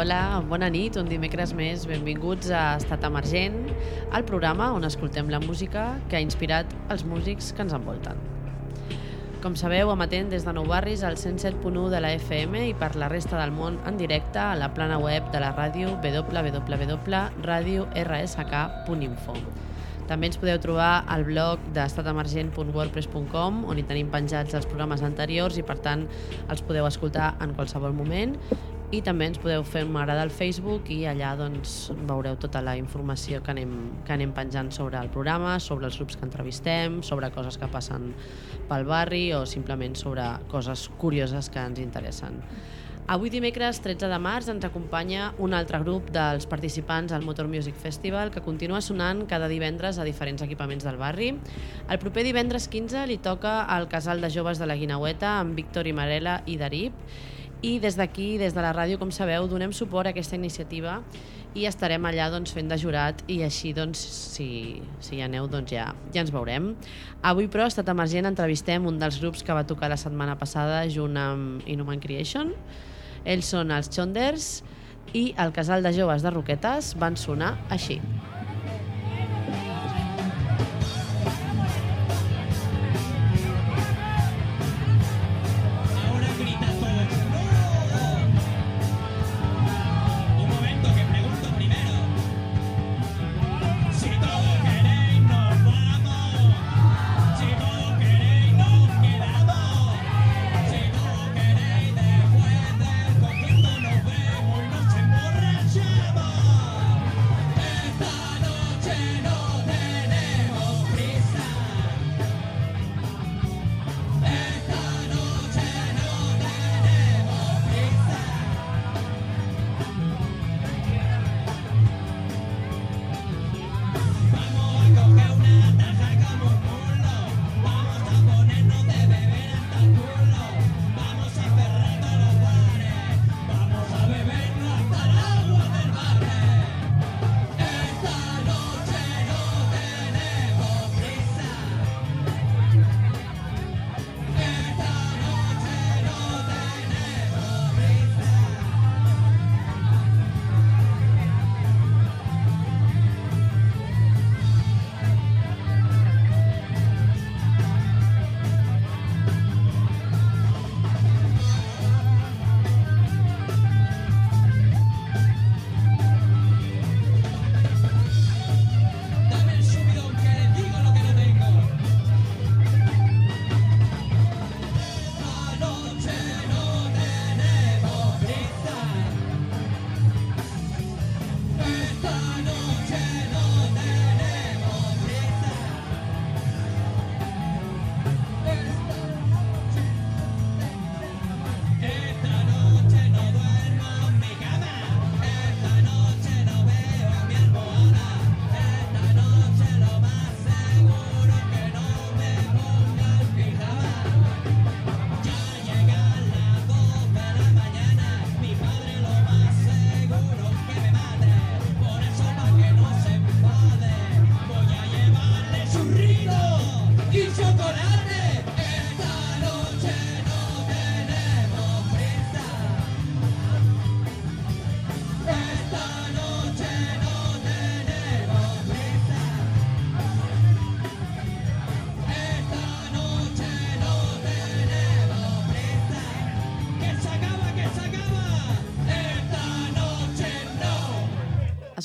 Hola, bona nit, un dimecres més. Benvinguts a Estat Emergent, el programa on escoltem la música que ha inspirat els músics que ens envolten. Com sabeu, emetent des de Nou Barris al 107.1 de la FM i per la resta del món en directe a la plana web de la ràdio www.radiorsk.info. També ens podeu trobar al blog d'estatemergent.wordpress.com on hi tenim penjats els programes anteriors i per tant els podeu escoltar en qualsevol moment i també ens podeu fer m'agrada al Facebook i allà doncs, veureu tota la informació que anem, que anem penjant sobre el programa, sobre els grups que entrevistem, sobre coses que passen pel barri o simplement sobre coses curioses que ens interessen. Avui dimecres 13 de març ens acompanya un altre grup dels participants al Motor Music Festival que continua sonant cada divendres a diferents equipaments del barri. El proper divendres 15 li toca al Casal de Joves de la Guinaueta amb Víctor i Marela i Darip i des d'aquí, des de la ràdio, com sabeu, donem suport a aquesta iniciativa i estarem allà doncs, fent de jurat i així doncs, si, si hi aneu doncs ja, ja ens veurem. Avui però, a Estat Emergent, entrevistem un dels grups que va tocar la setmana passada junt amb Inhuman Creation. Ells són els Chonders i el casal de joves de Roquetes van sonar així. Ahora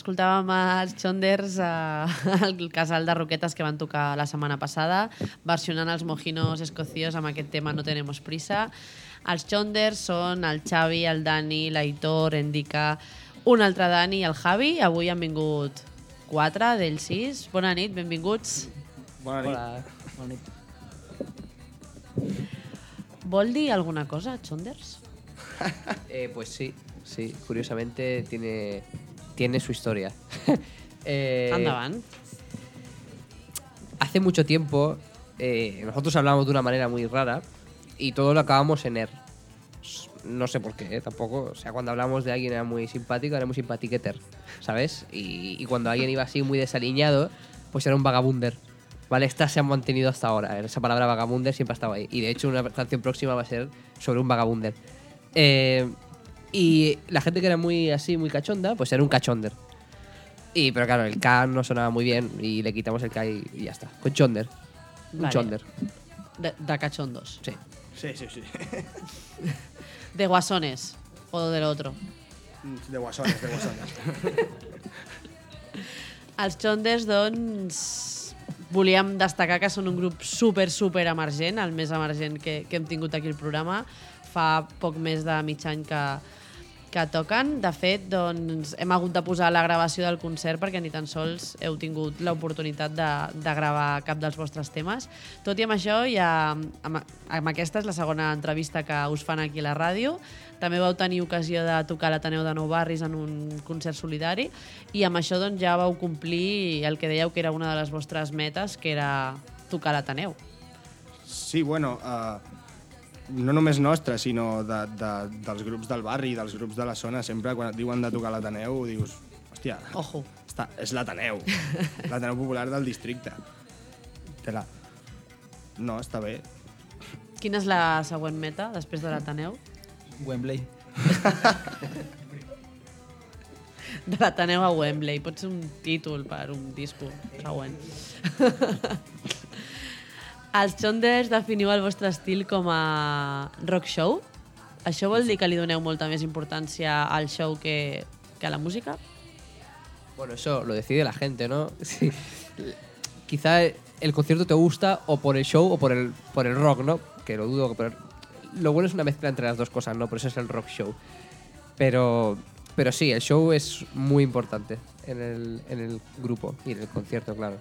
Escoltàvem els Chonders eh, al casal de Roquetes que van tocar la setmana passada, versionant els mojinos escocios amb aquest tema No tenemos prisa. Els Chonders són el Xavi, el Dani, l'Aitor, Endica, un altre Dani i el Javi. Avui han vingut quatre d'ells sis. Bona nit, benvinguts. Bona nit. Hola, bona nit. Vol dir alguna cosa, Chonders? Eh, pues sí, sí, curiosamente tiene, tiene su historia. Eh, Endavant. Hace mucho tiempo eh, nosotros hablamos de una manera muy rara y todo lo acabamos en er. No sé por qué, eh, tampoco. O sea, cuando hablamos de alguien era muy simpático, era muy simpatiqueter, ¿sabes? Y, y cuando alguien iba así muy desaliñado, pues era un vagabunder. ¿Vale? Estas se han mantenido hasta ahora. Esa palabra vagabunder siempre ha estado ahí. Y de hecho, una canción próxima va a ser sobre un vagabunder. Eh, Y la gente que era muy así, muy cachonda, pues era un cachonder. Y, pero claro, el K no sonaba muy bien y le quitamos el K y, y ya está. Con chonder. Un Vale. chonder. De, de cachondos. Sí. Sí, sí, sí. De guasones. O del otro. De guasones, de guasones. Els Chonders, doncs, volíem destacar que són un grup super, super emergent, el més emergent que, que hem tingut aquí al programa. Fa poc més de mig any que, que toquen. De fet, doncs, hem hagut de posar la gravació del concert perquè ni tan sols heu tingut l'oportunitat de, de gravar cap dels vostres temes. Tot i amb això, ja, amb, amb aquesta és la segona entrevista que us fan aquí a la ràdio. També vau tenir ocasió de tocar l'Ateneu de Nou Barris en un concert solidari i amb això doncs, ja vau complir el que dèieu que era una de les vostres metes, que era tocar l'Ateneu. Sí, bueno, uh, no només nostra, sinó de, de, dels grups del barri, dels grups de la zona, sempre quan et diuen de tocar l'Ateneu, dius, hòstia, Ojo. està, és l'Ateneu, l'Ateneu Popular del districte. Tela. No, està bé. Quina és la següent meta després de l'Ateneu? Wembley. De l'Ateneu a Wembley. Pot ser un títol per un disco següent. Els Chonders definiu el vostre estil com a rock show. Això vol dir que li doneu molta més importància al show que, a la música? Bueno, eso lo decide la gente, ¿no? Sí. Quizá el concierto te gusta o por el show o por el, por el rock, ¿no? Que lo dudo, pero lo bueno es una mezcla entre las dos cosas, ¿no? Por eso es el rock show. Pero, pero sí, el show es muy importante en el, en el grupo y en el concierto, claro.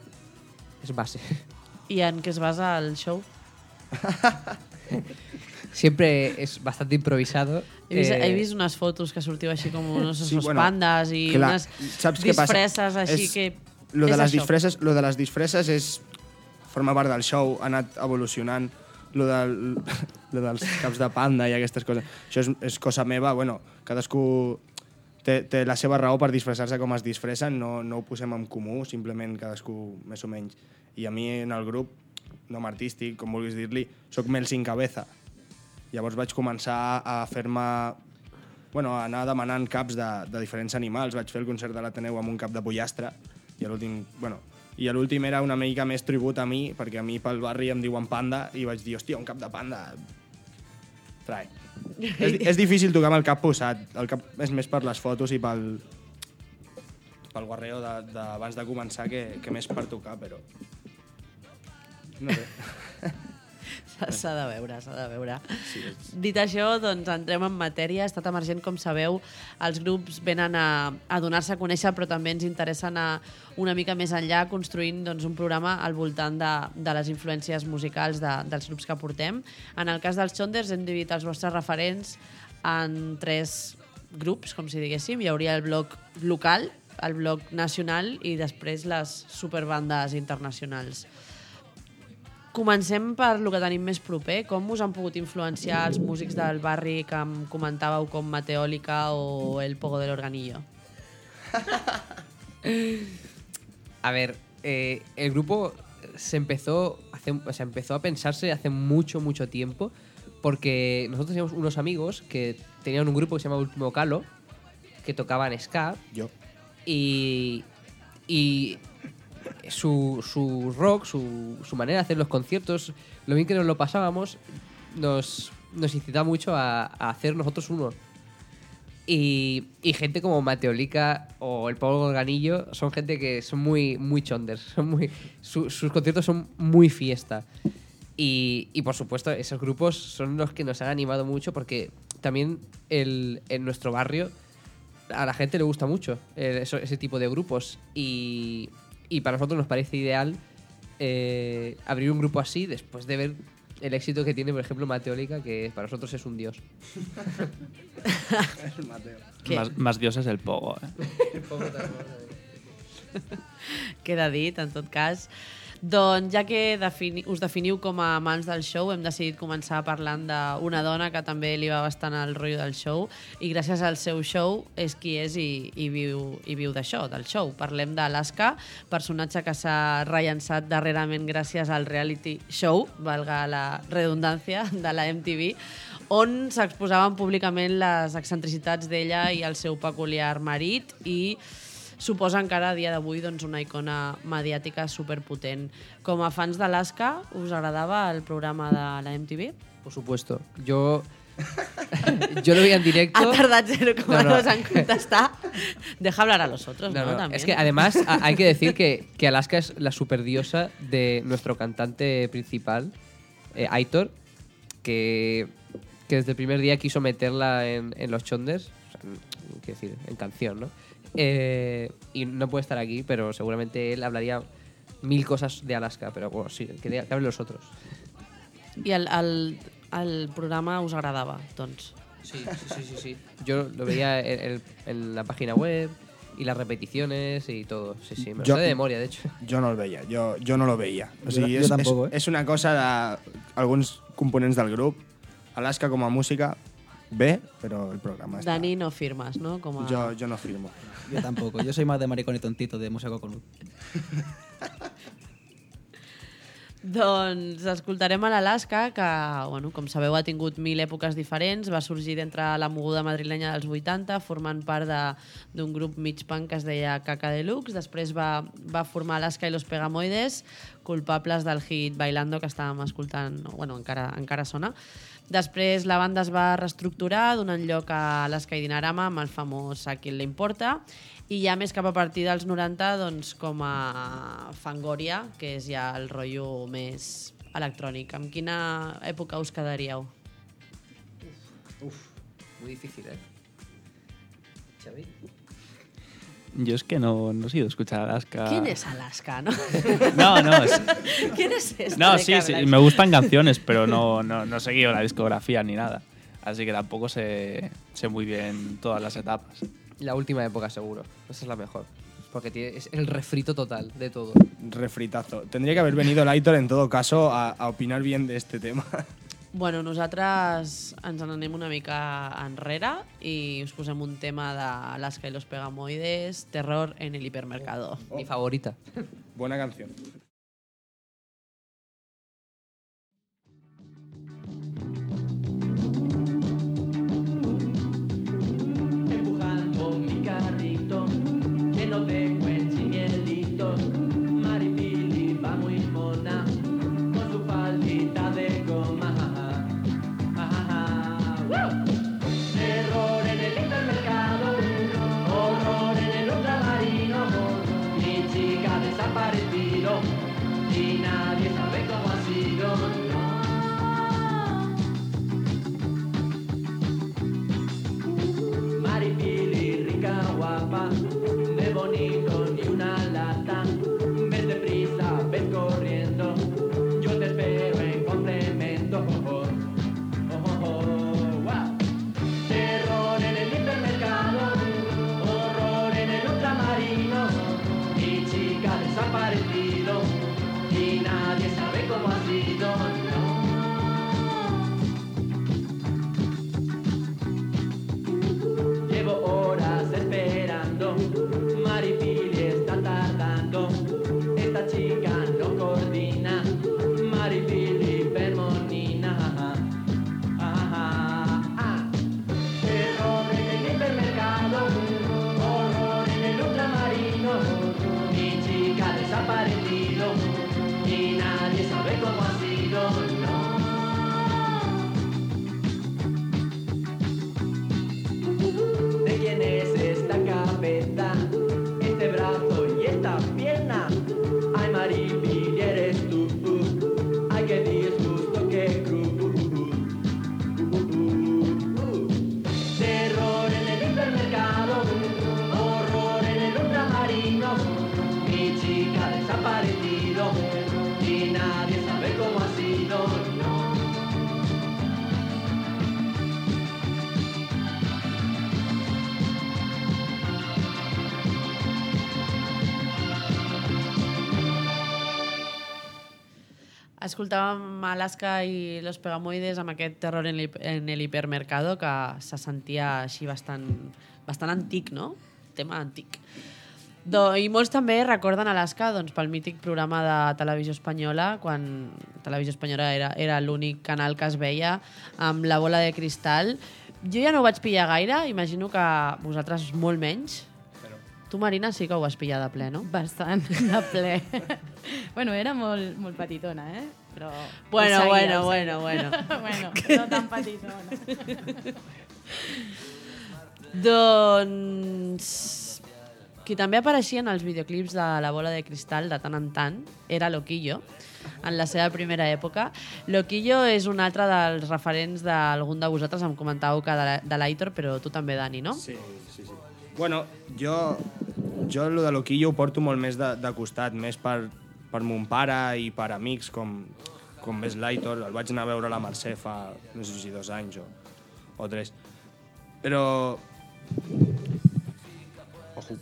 Es base. I en què es basa el show? Siempre es bastante improvisado. He vist, Eh, he vist unes fotos que sortiu així com unos Sí, sí, bueno, pandas i clar, unes saps disfresses així És- que... Lo de, les això. disfresses, lo de les disfresses és forma part del show, ha anat evolucionant. Lo, del, lo dels caps de panda i aquestes coses. Això és, és cosa meva, bueno, cadascú té, té la seva raó per disfressar-se com es disfressen, no, no ho posem en comú, simplement cadascú més o menys. I a mi en el grup, nom artístic, com vulguis dir-li, sóc Mel sin cabeza. Llavors vaig començar a fer-me bueno, a anar demanant caps de, de diferents animals. Vaig fer el concert de l'Ateneu amb un cap de pollastre i l'últim, bueno, i l'últim era una mica més tribut a mi, perquè a mi pel barri em diuen panda i vaig dir, hòstia, un cap de panda. Trai. És, és difícil tocar amb el cap posat. El cap és més per les fotos i pel, pel guarreo d'abans de, d'abans de començar que, que més per tocar, però... No sé. S'ha de veure, s'ha de veure. Sí, Dit això, doncs entrem en matèria. Estat emergent, com sabeu, els grups venen a, a donar-se a conèixer, però també ens interessa anar una mica més enllà, construint doncs, un programa al voltant de, de les influències musicals de, dels grups que portem. En el cas dels Chonders hem dividit els vostres referents en tres grups, com si diguéssim. Hi hauria el bloc local, el bloc nacional i després les superbandes internacionals. Comencem per lo que tenim més proper. Com us han pogut influenciar els músics del barri que em comentàveu com Mateòlica o El Pogo del Organillo? A ver, eh, el grupo se empezó, hace, o sea, empezó a pensarse hace mucho, mucho tiempo, porque nosotros teníamos unos amigos que tenían un grupo que se llama Último Calo, que tocaban ska, Jo. y, y su, su rock, su, su manera de hacer los conciertos, lo bien que nos lo pasábamos, nos, nos incitaba mucho a, hacer nosotros uno. Y, y gente como Mateolica o el Pablo Organillo son gente que son muy, muy chonders. Son muy, su- sus conciertos son muy fiesta. Y, y, por supuesto, esos grupos son los que nos han animado mucho porque también el, en nuestro barrio a la gente le gusta mucho ese tipo de grupos. Y, y para nosotros nos parece ideal eh, abrir un grupo así después de ver el éxito que tiene, por ejemplo, Mateólica, que para nosotros es un dios. Què? Más, más dios es el pogo, eh? Queda dit, en tot cas. Doncs ja que defini us definiu com a amants del show, hem decidit començar parlant d'una dona que també li va bastant el rotllo del show i gràcies al seu show és qui és i, i viu, i viu d'això, del show. Parlem d'Alaska, personatge que s'ha rellençat darrerament gràcies al reality show, valga la redundància, de la MTV, on s'exposaven públicament les excentricitats d'ella i el seu peculiar marit i suposa encara a dia d'avui doncs, una icona mediàtica superpotent. Com a fans d'Alaska, us agradava el programa de la MTV? Por supuesto. Yo. yo lo veía en directo. Ha tardat 0,2 No, no. en contestar. Deja hablar a los otros, ¿no? No. Es que además hay que decir que, que Alaska es la superdiosa de nuestro cantante principal, eh, Aitor, que, que desde el primer día quiso meterla en, en los chonders, o sea, en- decir, en canción, ¿no? Eh, y no puede estar aquí, pero seguramente él hablaría mil cosas de Alaska, pero bueno, sí, que, que hablen los otros. I el, el, el programa us agradava, doncs. Sí, sí, sí, sí, sí. Yo lo veía en, en- en la página web y las repeticiones y todo. Sí, sí, me lo Yo- sé de memoria, de hecho. Jo no el veia, jo, jo no lo veia. O sigui, jo és, tampoc, és, eh? és una cosa d'alguns components del grup. Alaska com a música, bé, però el programa està... Dani, no firmes, no? Com a... Jo, jo no firmo. Yo tampoco. Yo soy más de maricón y tontito de música con Doncs escoltarem a l'Alaska, que, bueno, com sabeu, ha tingut mil èpoques diferents. Va sorgir d'entre la moguda madrilenya dels 80, formant part d'un grup mig punk que es deia Caca Deluxe. Després va, va formar Alaska i los Pegamoides, culpables del hit Bailando que estàvem escoltant, bueno, encara, encara sona. Després la banda es va reestructurar, donant lloc a i Dinarama amb el famós A qui importa, i ja més cap a partir dels 90 doncs, com a Fangoria, que és ja el rotllo més electrònic. Amb quina època us quedaríeu? Muy difícil, ¿eh? Yo es que no, no he sido escuchar Alaska. ¿Quién es Alaska, no? No, no, es- ¿Quién es este no sí, sí, me gustan canciones, pero no, no, no he seguido la discografía ni nada. Así que tampoco sé, sé muy bien todas las etapas. La última época, seguro. Esa es la mejor. Porque tiene, es el refrito total de todo. Refritazo. Tendría que haber venido el Aitor en todo caso a, a opinar bien de este tema. Bueno, nosaltres ens n'anem una mica enrere i us posem un tema d'Alaska i los Pegamoides, Terror en el hipermercado. Mi favorita. Buena canción. empujando mi carrito lleno de Escoltàvem Alaska i Los Pegamoides amb aquest terror en, en el hipermercado que se sentia així bastant, bastant antic, no? Tema antic. Do, I molts també recorden Alaska doncs, pel mític programa de Televisió Espanyola, quan Televisió Espanyola era, era l'únic canal que es veia amb la bola de cristal. Jo ja no ho vaig pillar gaire, imagino que vosaltres molt menys. Tu, Marina, sí que ho vas pillar de ple, no? Bastant, de ple. bueno, era molt, molt petitona, eh? Però Bueno, seguia, bueno, bueno, seguia. bueno. bueno, no tan petitona. Doncs... Qui també apareixia en els videoclips de la bola de cristal de tant en tant era Loquillo, en la seva primera època. Loquillo és un altre dels referents d'algun de vosaltres, em comentàveu que de, la- de l'Aitor, però tu també, Dani, no? Sí, sí, sí. Bueno, jo, jo lo de l'Oquillo ho porto molt més de, de costat, més per, per mon pare i per amics com, com és l'Aitor. El vaig anar a veure a la Mercè fa, no sé si dos anys o, o tres. Però... Ojo.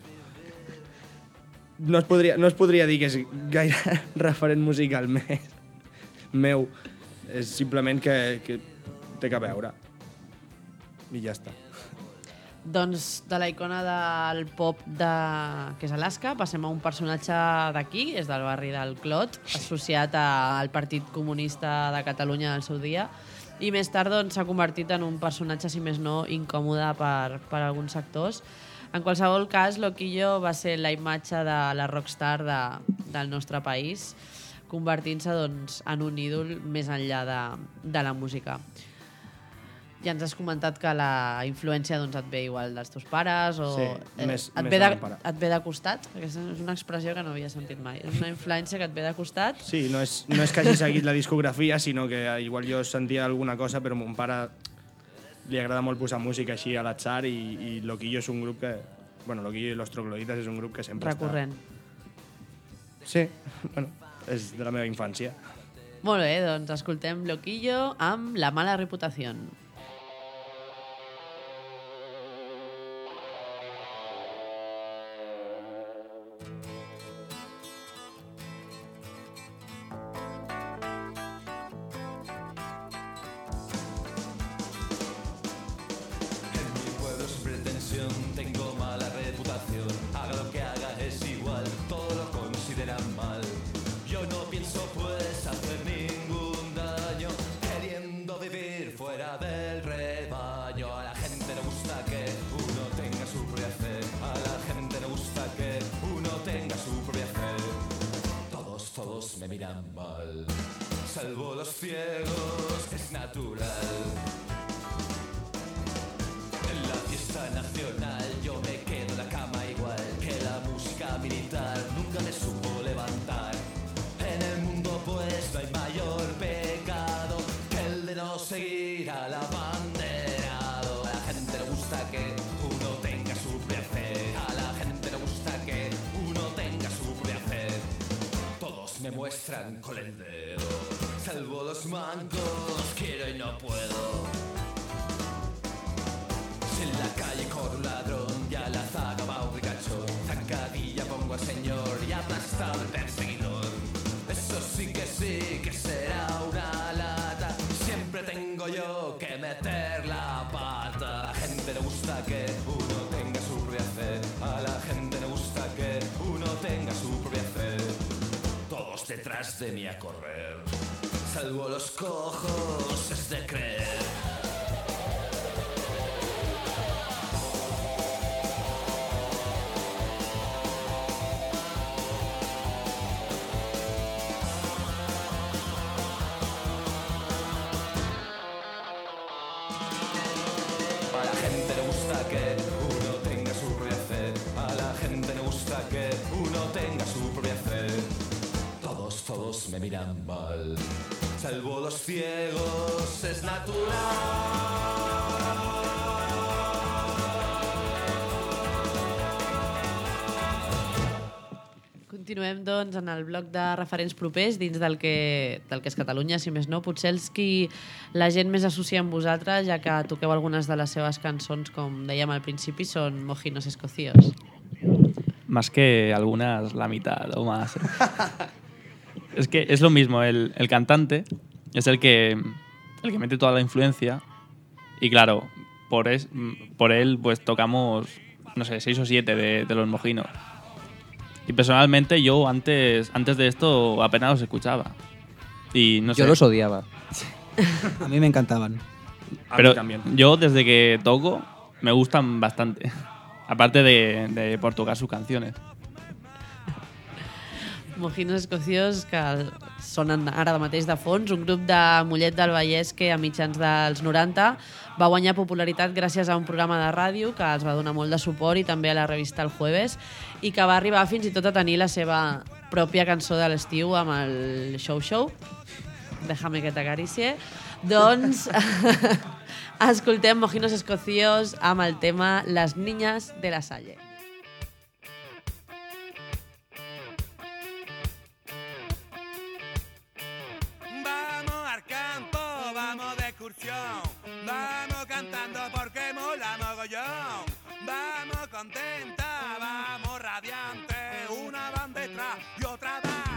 No es, podria, no es podria dir que és gaire referent musical me, meu. És simplement que, que té que veure. I ja està. Doncs de la icona del pop de... que és Alaska, passem a un personatge d'aquí, és del barri del Clot, associat al Partit Comunista de Catalunya del seu dia, i més tard doncs, s'ha convertit en un personatge, si més no, incòmode per, per alguns sectors. En qualsevol cas, Loquillo va ser la imatge de la rockstar de, del nostre país, convertint-se doncs, en un ídol més enllà de, de la música. Ja ens has comentat que la influència doncs, et ve igual dels teus pares o Sí, eh, més- et, més ve de de, pare. et ve de costat? Aquesta és una expressió que no havia sentit mai. És una influència que et ve de costat. Sí, no és, no és que hagi seguit la discografia, sinó que eh, igual jo sentia alguna cosa, però mon pare li agrada molt posar música així a l'atzar i, i Loquillo és un grup que... Bueno, Loquillo i Los Troglodites és un grup que sempre Recurrent. està... Sí, bueno, és de la meva infància. Molt bé, doncs escoltem Loquillo amb La mala reputació. Uno tenga su propia fe. Todos, todos me miran mal. Salvo los ciegos, es Continuem, doncs, en el bloc de referents propers dins del que, del que és Catalunya, si més no. Potser els qui la gent més associa amb vosaltres, ja que toqueu algunes de les seves cançons, com dèiem al principi, són Mojinos Escocíos. Más que algunas, la mitad o más. Es que es lo mismo, el, el cantante es el que, el que mete toda la influencia y claro, por, es, por él pues tocamos, no sé, seis o siete de, de los mojinos. Y personalmente yo antes, antes de esto apenas los escuchaba. Y no Yo sé, los odiaba. A mí me encantaban. A pero mí también. yo desde que toco me gustan bastante. Aparte de, de por tocar sus canciones. Mojinos escociós que sonen ara mateix de fons, un grup de Mollet del Vallès que a mitjans dels 90 va guanyar popularitat gràcies a un programa de ràdio que els va donar molt de suport i també a la revista El Jueves i que va arribar fins i tot a tenir la seva pròpia cançó de l'estiu amb el Show Show Déjame que t'acaricie doncs escoltem Mojinos escociós amb el tema Les niñas de la Salle Vamos al campo, vamos de excursión. Vamos cantando porque mola mogollón. Vamos contenta, vamos radiante. Una van detrás y otra vamos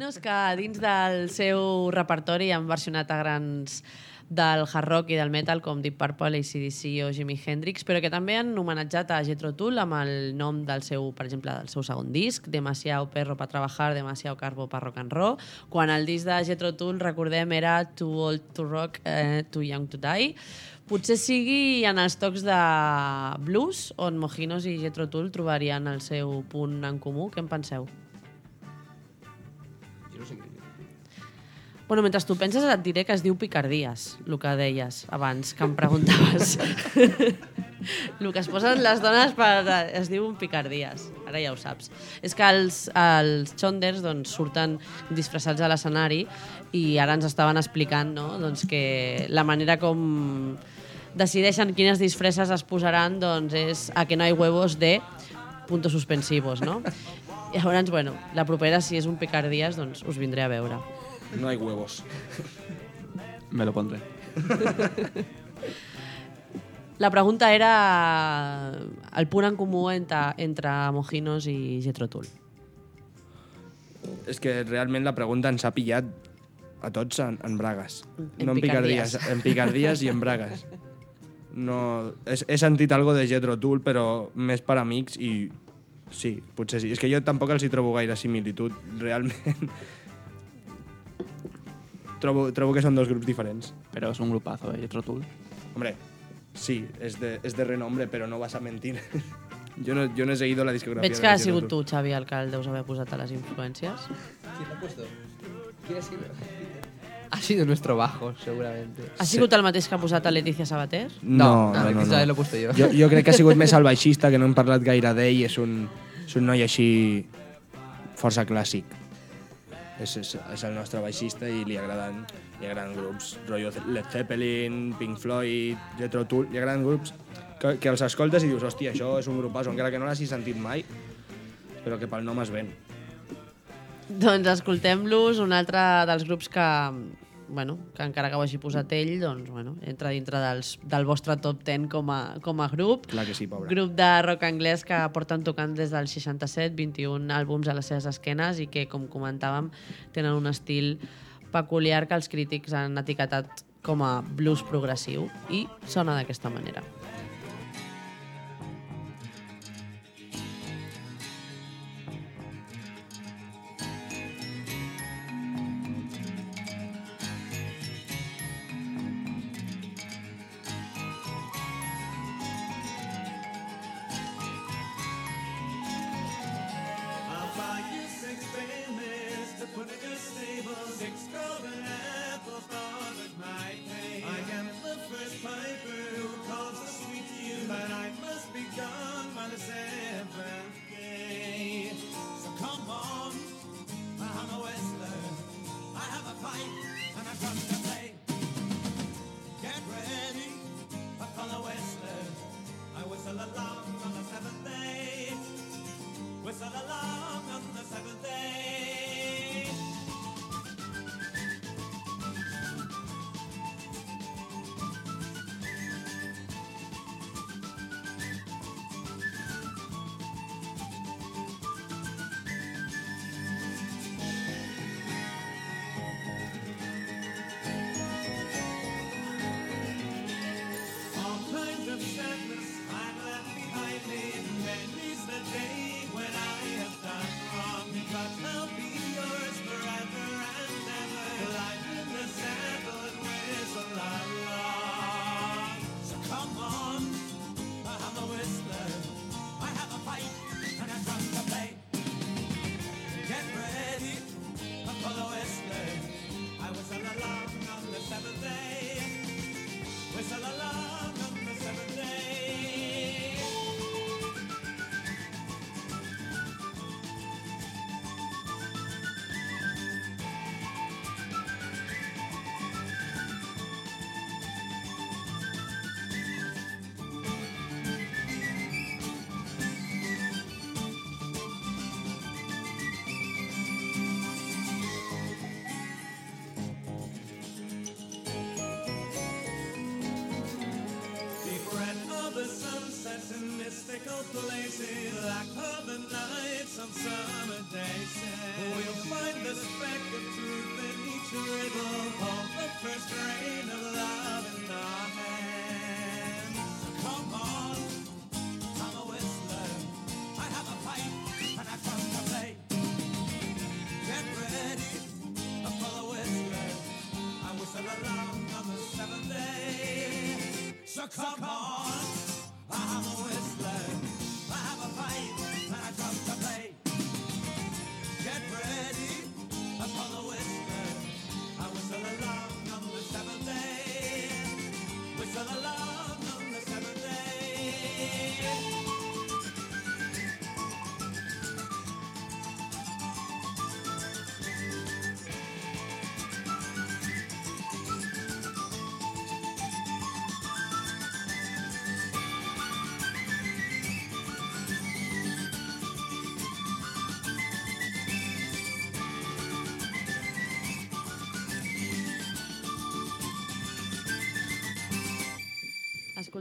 Mojinos que dins del seu repertori han versionat a grans del hard rock i del metal com Deep Purple, AC/DC o Jimi Hendrix, però que també han homenatjat a Jethro Tull amb el nom del seu, per exemple, del seu segon disc, Demasiado perro para trabajar, demasiado carbo para rock and roll, quan el disc de Jethro Tull, recordem, era Too old to rock, eh, too young to die. Potser sigui en els tocs de blues on Mojinos i Jethro Tull trobarien el seu punt en comú. Què en penseu? Bueno, mentre tu penses et diré que es diu picardies, el que deies abans, que em preguntaves. el que es posen les dones per, es diu picardies, ara ja ho saps. És que els, els xonders doncs, surten disfressats a l'escenari i ara ens estaven explicant no? doncs que la manera com decideixen quines disfresses es posaran doncs és a que no hi huevos de puntos suspensivos, no? Llavors, bueno, la propera, si és un picardies, doncs us vindré a veure. No hay huevos. Me lo pondré. La pregunta era el punt en comú entre, entre Mojinos i Jetro Tull. És que realment la pregunta ens ha pillat a tots en, en bragues. En no en picardies. picardies. En picardies i en bragues. No, he, he sentit algo de Jetro Tull, però més per amics i sí, potser sí. És que jo tampoc els hi trobo gaire similitud, realment. Trobo, trobo que són dos grups diferents. Pero es un grupazo, ¿eh? Otro Tool. Hombre, sí, és de, és de renombre, però no vas a mentir. jo, no, jo no he seguido la discografia Veig de que ha sigut tu, Xavi, el que el deus haver posat a les influències. ¿Quién lo ha puesto? ¿Quién ha sido? Ha sido nuestro bajo, seguramente. Ha sigut el mateix que ha posat a Letícia Sabater? No, no, no, no. lo he puesto yo. Jo, jo crec que ha sigut més el baixista, que no hem parlat gaire d'ell, és un, és un noi així força clàssic. És, és, és el nostre baixista i li agraden, li agraden grups, rotllo Led Zeppelin, Pink Floyd, Jethro Tull, li agraden grups que, que els escoltes i dius, hòstia, això és un grupasso, encara que no l'hagis sentit mai, però que pel nom es ven. Doncs escoltem-los, un altre dels grups que, bueno, que encara que ho hagi posat ell, doncs, bueno, entra dintre dels, del vostre top 10 com a, com a grup. Clar que sí, pobre. Grup de rock anglès que porten tocant des del 67, 21 àlbums a les seves esquenes i que, com comentàvem, tenen un estil peculiar que els crítics han etiquetat com a blues progressiu i sona d'aquesta manera. So come on, I'm a whistler. I have a pipe and I come to play. Get ready for the whistler. I whistle along on the seventh day. Whistle along on the seventh day.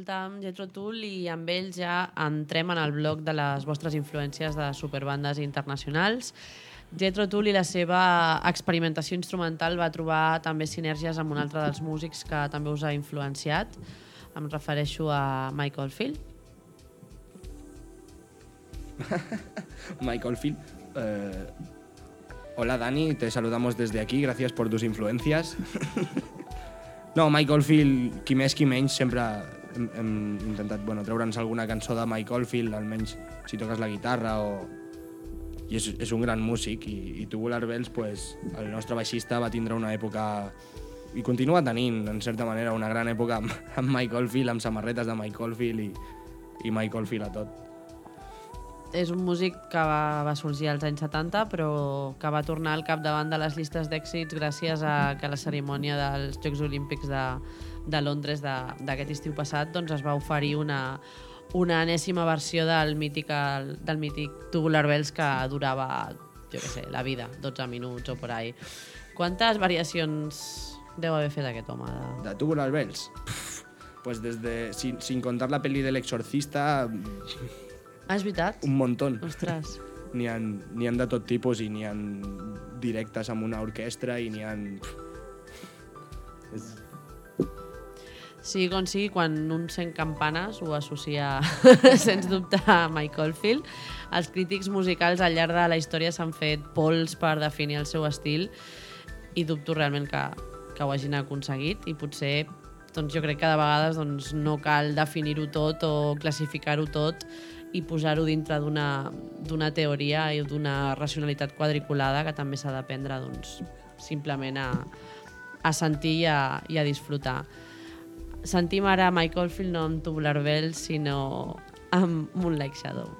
Escoltàvem Jethro Tull i amb ells ja entrem en el bloc de les vostres influències de superbandes internacionals. Jethro Tull i la seva experimentació instrumental va trobar també sinergies amb un altre dels músics que també us ha influenciat. Em refereixo a Michael Field. Michael Field. Eh, hola Dani, te saludamos desde aquí, gracias por tus influencias. no, Michael Field, qui més qui menys, sempre hem, hem intentat bueno, treure'ns alguna cançó de Michael Field, almenys si toques la guitarra o... I és, és un gran músic i, i Tubular Bells, pues, el nostre baixista va tindre una època i continua tenint, en certa manera, una gran època amb, amb Michael Field, amb samarretes de Michael Field i, i Michael Field a tot. És un músic que va, va sorgir als anys 70, però que va tornar al capdavant de les llistes d'èxits gràcies a que la cerimònia dels Jocs Olímpics de, de Londres d'aquest estiu passat doncs es va oferir una, una enèsima versió del mític, el- del mític Tubular Bells que durava, jo què sé, la vida, 12 minuts o por ahí. Quantes variacions deu haver fet aquest home? De... De Tubular Bells. Pues desde, sin, sin contar la peli del exorcista, Ah, és veritat? un montón. Ostres. N'hi ha, ha de tot tipus i n'hi ha directes amb una orquestra i n'hi ha... És... Sí, com sigui, quan un sent campanes ho associa, sens dubte, a Michael Field. Els crítics musicals al llarg de la història s'han fet pols per definir el seu estil i dubto realment que, que ho hagin aconseguit i potser doncs jo crec que de vegades doncs, no cal definir-ho tot o classificar-ho tot i posar-ho dintre d'una teoria i d'una racionalitat quadriculada que també s'ha d'aprendre doncs, simplement a, a sentir i a, i a disfrutar. Sentim ara Michael Field no amb Tubular Bells, sinó amb Moonlight Shadow.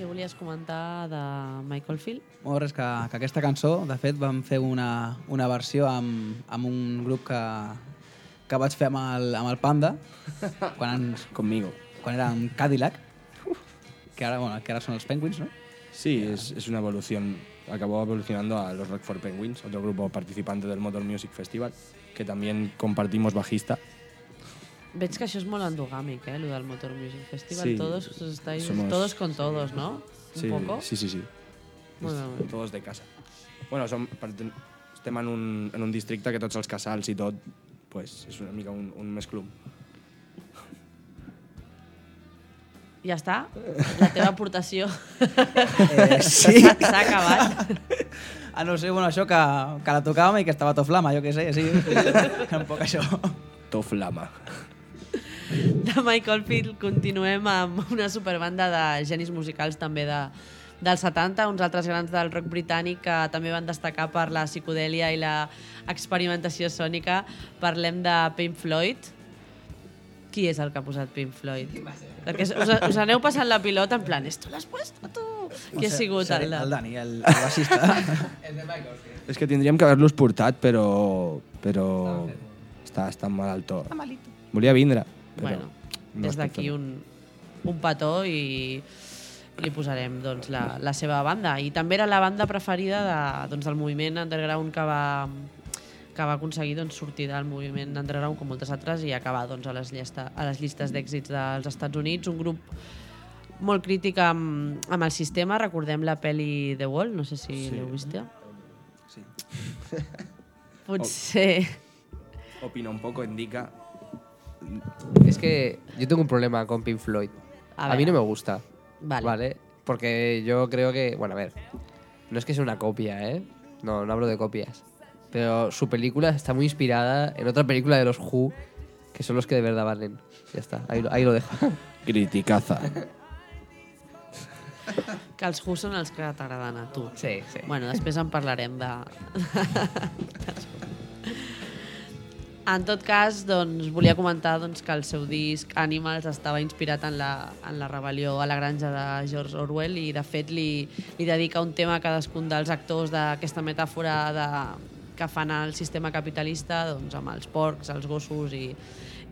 Què volies comentar de Michael Field? Molt res, que, que aquesta cançó, de fet, vam fer una, una versió amb, amb un grup que, que vaig fer amb el, amb el Panda, quan, ens, Conmigo. quan érem Cadillac, que ara, bueno, que ara són els Penguins, no? Sí, es, es una evolución. Acabó evolucionando a los Rockford Penguins, otro grupo participante del Motor Music Festival, que también compartimos bajista. Veig que això és molt endogàmic, eh, lo del Motor Music Festival. Sí, todos estáis, somos- todos con todos, ¿no? Un Sí, poco. sí, sí, sí. Bé. Todos de casa. Bueno, som, per- estem en un, en un districte que tots els casals i tot pues, és una mica un, un més club. Ja està? La teva aportació Eh, sí. s'ha acabat. Ah, no sé, bueno, això que, que la tocàvem i que estava tot flama, jo què sé, sí. un poc això. To flama. De Michael Field continuem amb una superbanda de genis musicals també de, dels 70, uns altres grans del rock britànic que també van destacar per la psicodèlia i la experimentació sònica. Parlem de Pink Floyd. Qui és el que ha posat Pink Floyd? Perquè us, us aneu passant la pilota en plan, esto l'has puesto tu? Qui ha sigut Seré el, de- El Dani, el, el baixista. És que tindríem que haver-los portat, però... però està, està malaltó. Està malito. Volia vindre, però... Bueno, no des d'aquí un, un petó i li posarem doncs, la, la seva banda. I també era la banda preferida de, doncs, del moviment underground que va, que va aconseguir doncs, sortir del moviment underground com moltes altres i acabar doncs, a, les llista, a les llistes d'èxits dels Estats Units. Un grup molt crític amb, amb el sistema. Recordem la pel·li The Wall, no sé si sí. l'heu vist. Sí. Potser... Opina un poco, indica... Es que yo tengo un problema con Pink Floyd. A A, mí no me gusta. Vale. Vale. Porque yo creo que, bueno, a ver, no es que sea una copia, ¿eh? No, no hablo de copias. Pero su película está muy inspirada en otra película de los Who, que son los que de verdad valen. Ya está, ahí, lo- ahí lo dejo. Criticaza. Que els Who són els que t'agraden a tu. Sí, sí. Bueno, després en parlarem de... en tot cas, doncs, volia comentar doncs, que el seu disc Animals estava inspirat en la, en la rebel·lió a la granja de George Orwell i, de fet, li, li dedica un tema a cadascun dels actors d'aquesta metàfora de, que fan el sistema capitalista doncs, amb els porcs, els gossos i,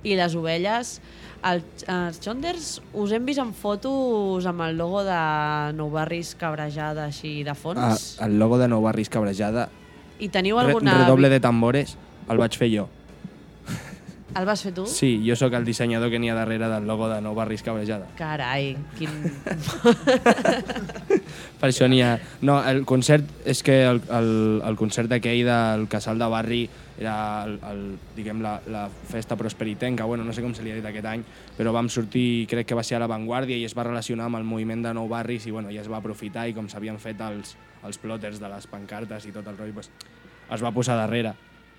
i les ovelles. El, els Chonders us hem vist en fotos amb el logo de Nou Barris cabrejada així de Ah, fons. el logo de Nou Barris Cabrejada, I teniu re, alguna... redoble de tambores, el vaig fer jo. El vas fer tu? Sí, jo sóc el dissenyador que n'hi ha darrere del logo de Nou Barris Cabrejada. Carai, quin... Per això n'hi ha... No, el concert, és que el, el, el concert aquell del Casal de Barri era el, el, diguem, la, la festa prosperitenca, bueno, no sé com se li ha dit aquest any, però vam sortir, crec que va ser a l'avantguàrdia i es va relacionar amb el moviment de Nou Barris i bueno, ja es va aprofitar i com s'havien fet els, els plotters de les pancartes i tot el rotllo, pues, es va posar darrere.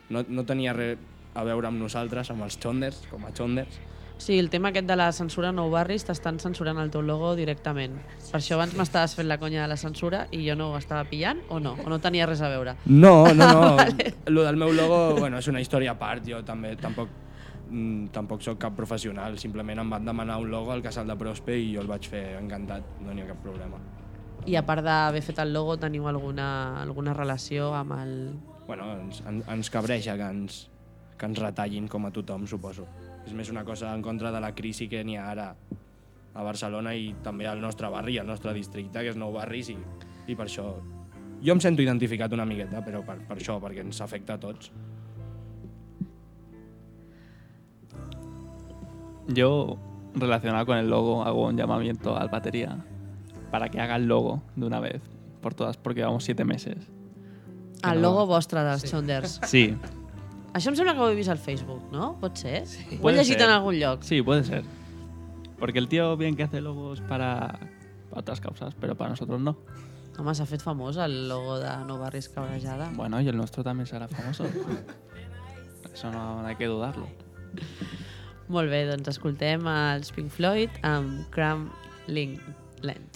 No, no tenia res a veure amb nosaltres, amb els Chonders, com a Chonders, Sí, el tema aquest de la censura Nou Barris t'estan censurant el teu logo directament. Per això abans m'estaves fent la conya de la censura i jo no ho estava pillant o no? O no tenia res a veure? No, no, no. Lo del meu logo, bueno, és una història a part. Jo també tampoc mm, tampoc sóc cap professional. Simplement em van demanar un logo al Casal de Prospe i jo el vaig fer encantat. No n'hi ha cap problema. I a part d'haver fet el logo, teniu alguna, alguna relació amb el... Bueno, ens, en, ens cabreja que ens, que ens retallin com a tothom, suposo. És més una cosa en contra de la crisi que n'hi ha ara a Barcelona i també al nostre barri, al nostre districte, que és Nou Barris, i, i per això... Jo em sento identificat una miqueta, però per, per això, perquè ens afecta a tots. Yo, relacionado con el logo, hago un llamamiento al batería para que haga el logo de una vez por todas, porque llevamos siete meses. El no- logo vostre dels Chonders. Sí, Això em sembla que ho he vist al Facebook, no? Pot ser? Sí. Ho he llegit ser. en algun lloc. sí, puede ser. Porque el tío bien que hace logos para, para otras causas, pero para nosotros no. Home, s'ha fet famós el logo de Nou Barris Cabrejada. Bueno, y el nuestro también será famoso. Eso no, no hay que dudarlo. Molt bé, doncs escoltem els Pink Floyd amb Cram Link Land.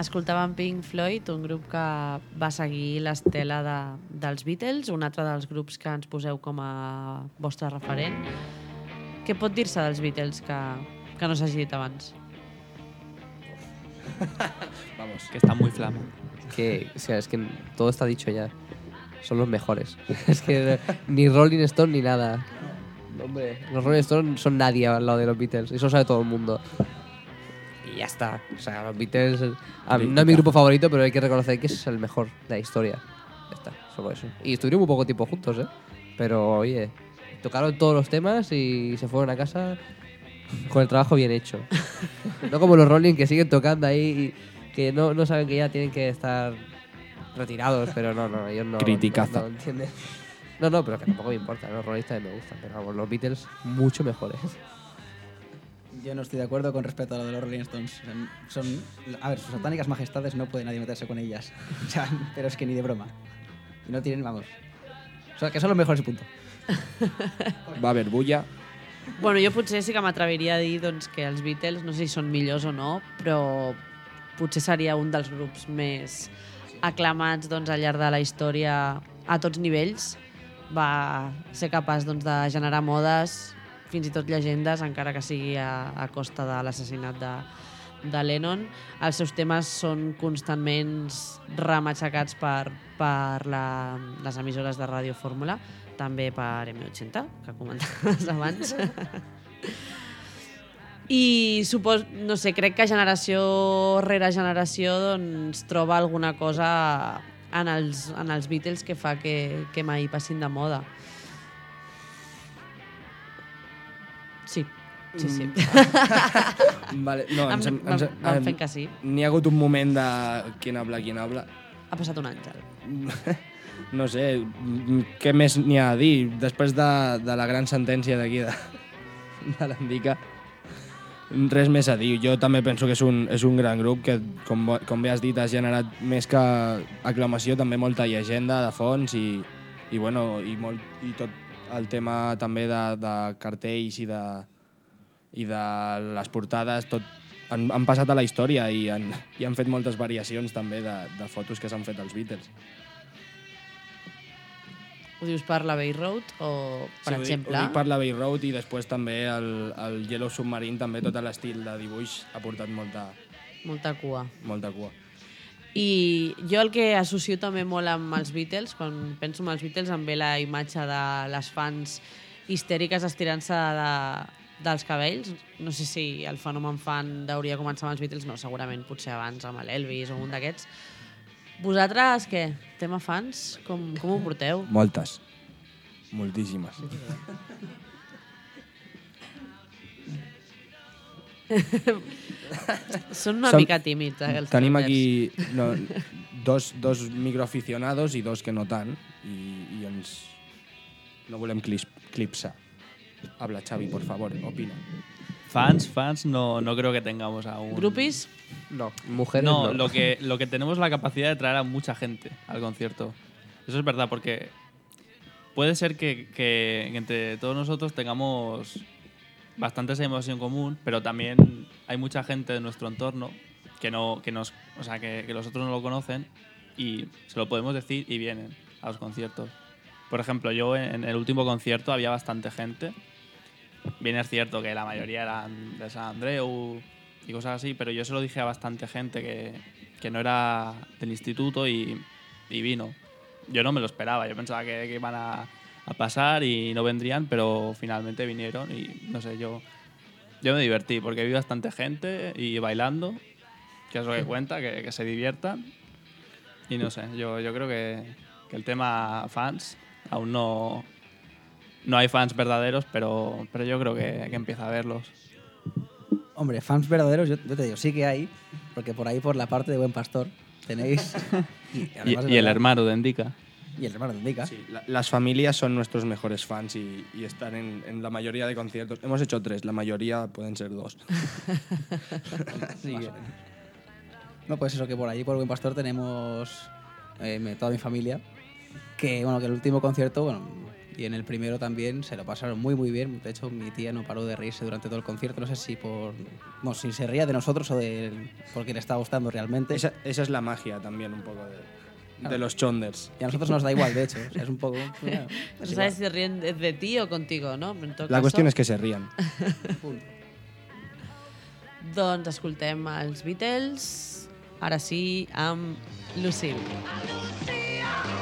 Escoltàvem Pink Floyd, un grup que va seguir l'estela de, dels Beatles, un altre dels grups que ens poseu com a vostre referent. Què pot dir-se dels Beatles que, que no s'hagi dit abans? Vamos. Que está muy flama. Que, o sea, es que todo está dicho ya. Son los mejores. es que ni Rolling Stone ni nada. Hombre, los Rolling Stone son nadie al lado de los Beatles. Eso sabe todo el mundo. Ya está. O sea, los Beatles. mí- no es mi grupo favorito, pero hay que reconocer que es el mejor de la historia. Ya está, solo eso. Y estuvieron muy poco tiempo juntos, ¿eh? Pero oye, tocaron todos los temas y se fueron a casa con el trabajo bien hecho. no como los Rolling que siguen tocando ahí y que no, no saben que ya tienen que estar retirados, pero no, no, ellos no. Criticaza. No, no. No, no, pero que tampoco me importa, los Rolling también me gustan, pero vamos, los Beatles mucho mejores. Yo no estoy de acuerdo con respecto a lo de los Rolling Stones. Son, son- a ver, sus satánicas majestades no puede nadie meterse con ellas. O sea, pero es que ni de broma. Y no tienen, vamos. O sea, que son los mejores y punto. Va a haver bulla. Bueno, jo potser sí que m'atreviria a dir doncs, que els Beatles, no sé si són millors o no, però potser seria un dels grups més aclamats doncs, al llarg de la història a tots nivells. Va ser capaç doncs, de generar modes, fins i tot llegendes, encara que sigui a, a costa de l'assassinat de, de Lennon. Els seus temes són constantment rematxacats per, per la, les emissores de ràdio Fórmula, també per M80, que comentaves abans. I supos, no sé, crec que generació rere generació doncs, troba alguna cosa en els, en els Beatles que fa que, que mai passin de moda. Sí, sí, sí. Vale, no, ens, hem- em- ens, em em- fent que sí. N'hi ha hagut un moment de quién habla, quién habla. Ha passat un àngel. No sé, mm, què més n'hi ha a dir? Després de, de la gran sentència d'aquí de, de l'Andica, res més a dir. Jo també penso que és un, és un gran grup que, com, com bé has dit, has generat més que aclamació, també molta llegenda de fons i, i, bueno, i, molt, i tot el tema també de, de cartells i de, i de les portades, tot han, han passat a la història i han, i han fet moltes variacions també de, de fotos que s'han fet als Beatles. Ho dius per la Bay Road o, per Sí, ho dic- exemple... Ho dic per la Bay Road i després també el, el Yellow Submarine, també tot l'estil de dibuix ha portat molta, Molta cua. molta cua. I jo el que associo també molt amb els Beatles, quan penso en els Beatles em ve la imatge de les fans histèriques estirant-se de, dels cabells. No sé si el fenomen fan hauria començat amb els Beatles, no, segurament potser abans amb l'Elvis o un d'aquests. Vosaltres, què? Tema fans? Com, com ho porteu? Moltes. Moltíssimes. Són una Som- mica tímids, eh, els Tenim aquí no, dos, dos microaficionados i dos que no tant, i, i ens... No volem clis, clipsar. Habla, Xavi, por favor, opina. Fans, fans, no, no creo que tengamos aún. Grupis? No, mujeres No, no. Lo, que, lo que tenemos es la capacidad de traer a mucha gente al concierto. Eso es verdad, porque puede ser que, que- que entre todos nosotros tengamos bastante esa emoción común, pero también hay mucha gente de nuestro entorno que no, que nos, o sea, que, que los otros no lo conocen y se lo podemos decir y vienen a los conciertos. Por ejemplo, yo en, en el último concierto había bastante gente. Bien es cierto que la mayoría eran de San Andreu y cosas así, pero yo se lo dije a bastante gente que, que no era del instituto y, y vino. Yo no me lo esperaba, yo pensaba que, que iban a, a pasar y no vendrían, pero finalmente vinieron y no sé, yo, yo me divertí porque vi bastante gente y bailando, que es lo que cuenta, que, que se diviertan. Y no sé, yo, yo creo que, que el tema fans aún no, no hay fans verdaderos, pero, pero yo creo que, que empieza a haberlos. Hombre, fans verdaderos, yo, yo te digo, sí que hay, porque por ahí, por la parte de Buen Pastor, tenéis... Y, de y el hermano de Indica. Y el hermano de Indica. Sí, la- las familias son nuestros mejores fans y, y están en, en la mayoría de conciertos. Hemos hecho tres, la mayoría pueden ser dos. Sí. No, pues eso, que por ahí, por Buen Pastor, tenemos eh, toda mi familia. Que, bueno, que el último concierto, bueno, Y en el primero también se lo pasaron muy muy bien. De hecho, mi tía no paró de reírse durante todo el concierto. No sé si por no, si se reía de nosotros o de porque le estaba gustando realmente. Esa, esa es la magia también un poco de. De los chonders. Y a nosotros nos da igual, de hecho. O sea, es un poco. mira, No es sabes si se ríen de, de ti o contigo, no? En tot La caso, cuestión es que se rían. igual. Doncs escoltem els Beatles, ara sí, amb Lucille. Well,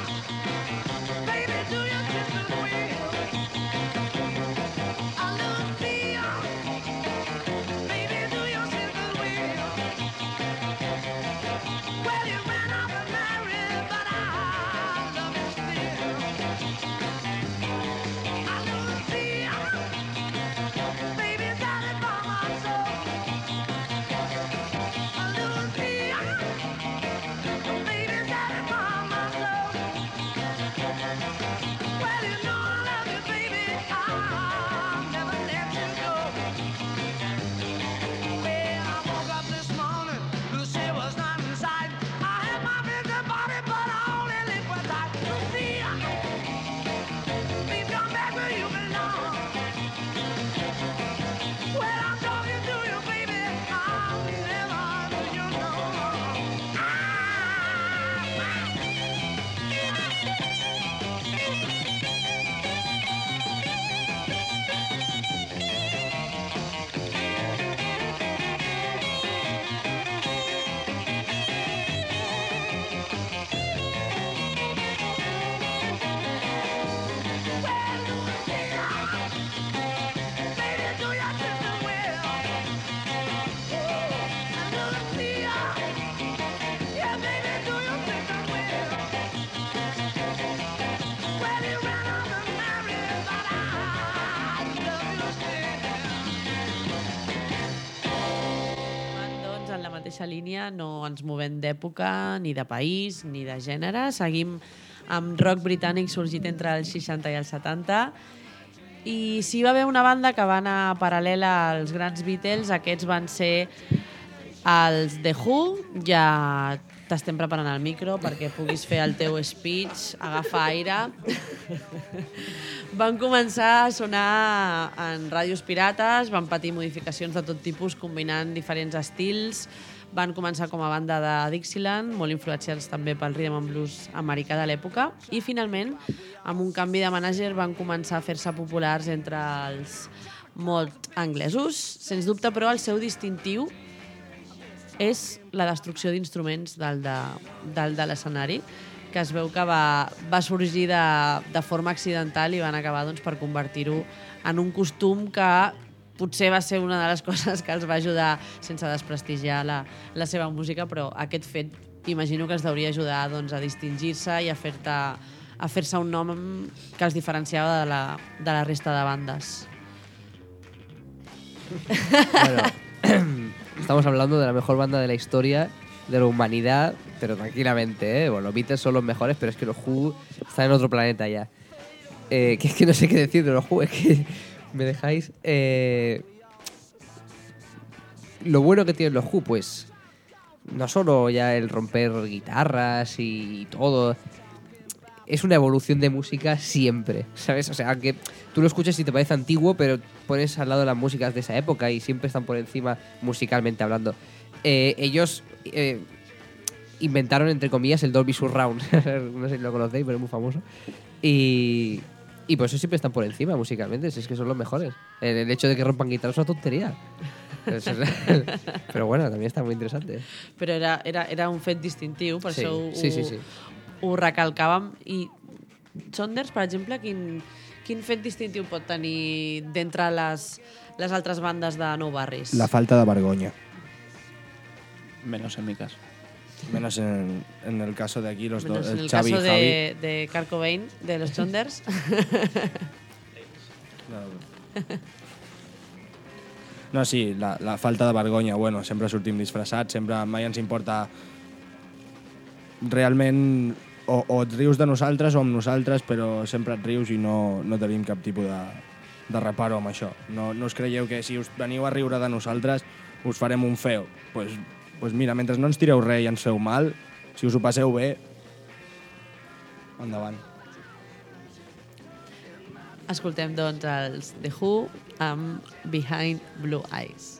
en la mateixa línia, no ens movem d'època, ni de país, ni de gènere. Seguim amb rock britànic sorgit entre els 60 i els 70. I si hi va haver una banda que va anar paral·lela als grans Beatles, aquests van ser els The Who. Ja t'estem preparant el micro perquè puguis fer el teu speech, agafa aire. van començar a sonar en ràdios pirates, van patir modificacions de tot tipus combinant diferents estils, van començar com a banda de Dixieland, molt influenciats també pel rhythm and blues americà de l'època, i finalment, amb un canvi de manager, van començar a fer-se populars entre els molt anglesos. Sens dubte, però, el seu distintiu és la destrucció d'instruments del de, del de l'escenari, que es veu que va, va sorgir de, de forma accidental i van acabar doncs, per convertir-ho en un costum que potser va ser una de les coses que els va ajudar sense desprestigiar la, la seva música, però aquest fet imagino que els hauria ajudar doncs, a distingir-se i a fer-te a fer-se un nom que els diferenciava de la, de la resta de bandes. Bueno, estamos hablando de la mejor banda de la historia de la humanidad, pero tranquilamente, ¿eh? Bueno, los Beatles son los mejores, pero es que los Who están en otro planeta ya. Eh, que es que no sé qué decir de los Who, es que me dejáis... eh, Lo bueno que tienen los Who, pues, no solo ya el romper guitarras y todo, es una evolución de música siempre, ¿sabes? O sea, aunque tú lo escuches y te parece antiguo, pero pones al lado las músicas de esa época y siempre están por encima musicalmente hablando. Eh, ellos eh, inventaron, entre comillas, el Dolby Surround. no sé si lo conocéis, pero es muy famoso. Y, y por eso siempre están por encima musicalmente, si es que son los mejores. El, el hecho de que rompan guitarras es una tontería. Eso es- pero bueno, también está muy interesante. Però era, era, era un fet distintiu, per Sí, això ho, sí, sí, sí. ho recalcàvem. I Sonders, per exemple, quin, quin fet distintiu pot tenir d'entre les, les altres bandes de Nou Barris? La falta de vergonya. Menos en mi caso. Menos en, en el caso de aquí, los Menos dos, en el, el Xavi caso y Javi. de, de Kurt Cobain, de los Sonders. No, sí, la, la falta de vergonya, bueno, sempre sortim disfressats, sempre mai ens importa realment o, o et rius de nosaltres o amb nosaltres, però sempre et rius i no, no tenim cap tipus de, de reparo amb això. No, no us creieu que si us veniu a riure de nosaltres us farem un feo. Doncs pues, pues mira, mentre no ens tireu res i ens feu mal, si us ho passeu bé, endavant. Escoltem, doncs, els The Who amb Behind Blue Eyes.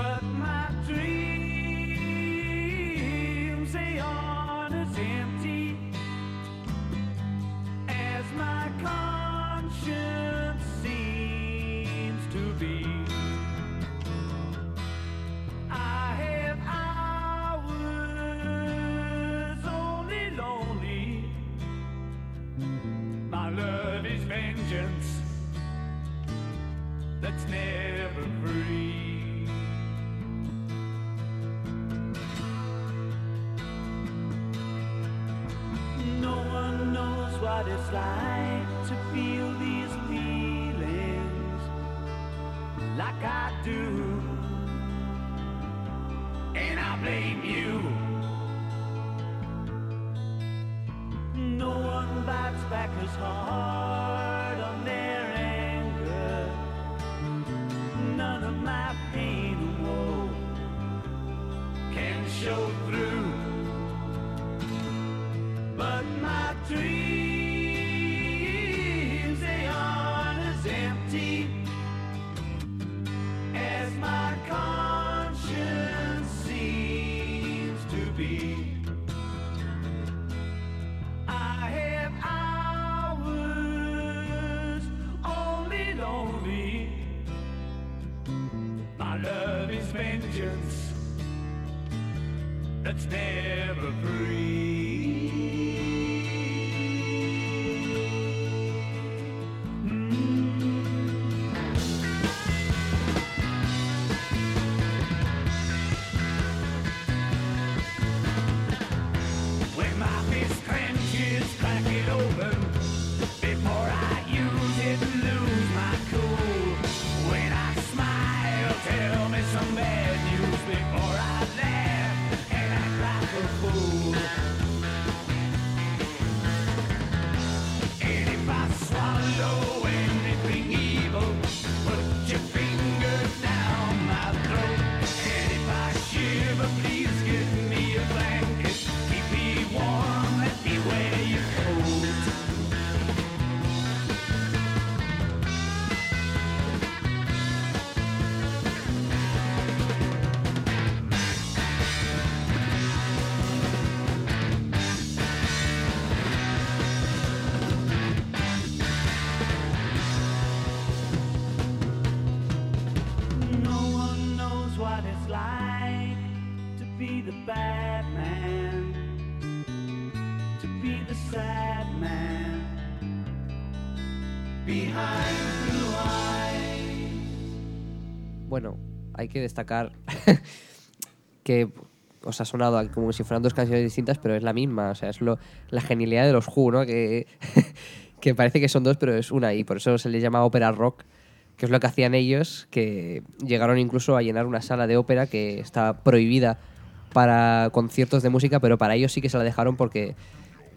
But my dreams, they aren't as empty as my conscience seems to be. I have hours only lonely. My love is vengeance that's never free. Like to feel these feelings like I do. And I blame you. No one bites back as hard be. I have hours only lonely. My love is vengeance that's never destacar que os ha sonado como si fueran dos canciones distintas, pero es la misma. O sea, es lo, la genialidad de los Who, ¿no? Que, que parece que son dos, pero es una y por eso se les llama ópera rock, que es lo que hacían ellos, que llegaron incluso a llenar una sala de ópera que estaba prohibida para conciertos de música, pero para ellos sí que se la dejaron porque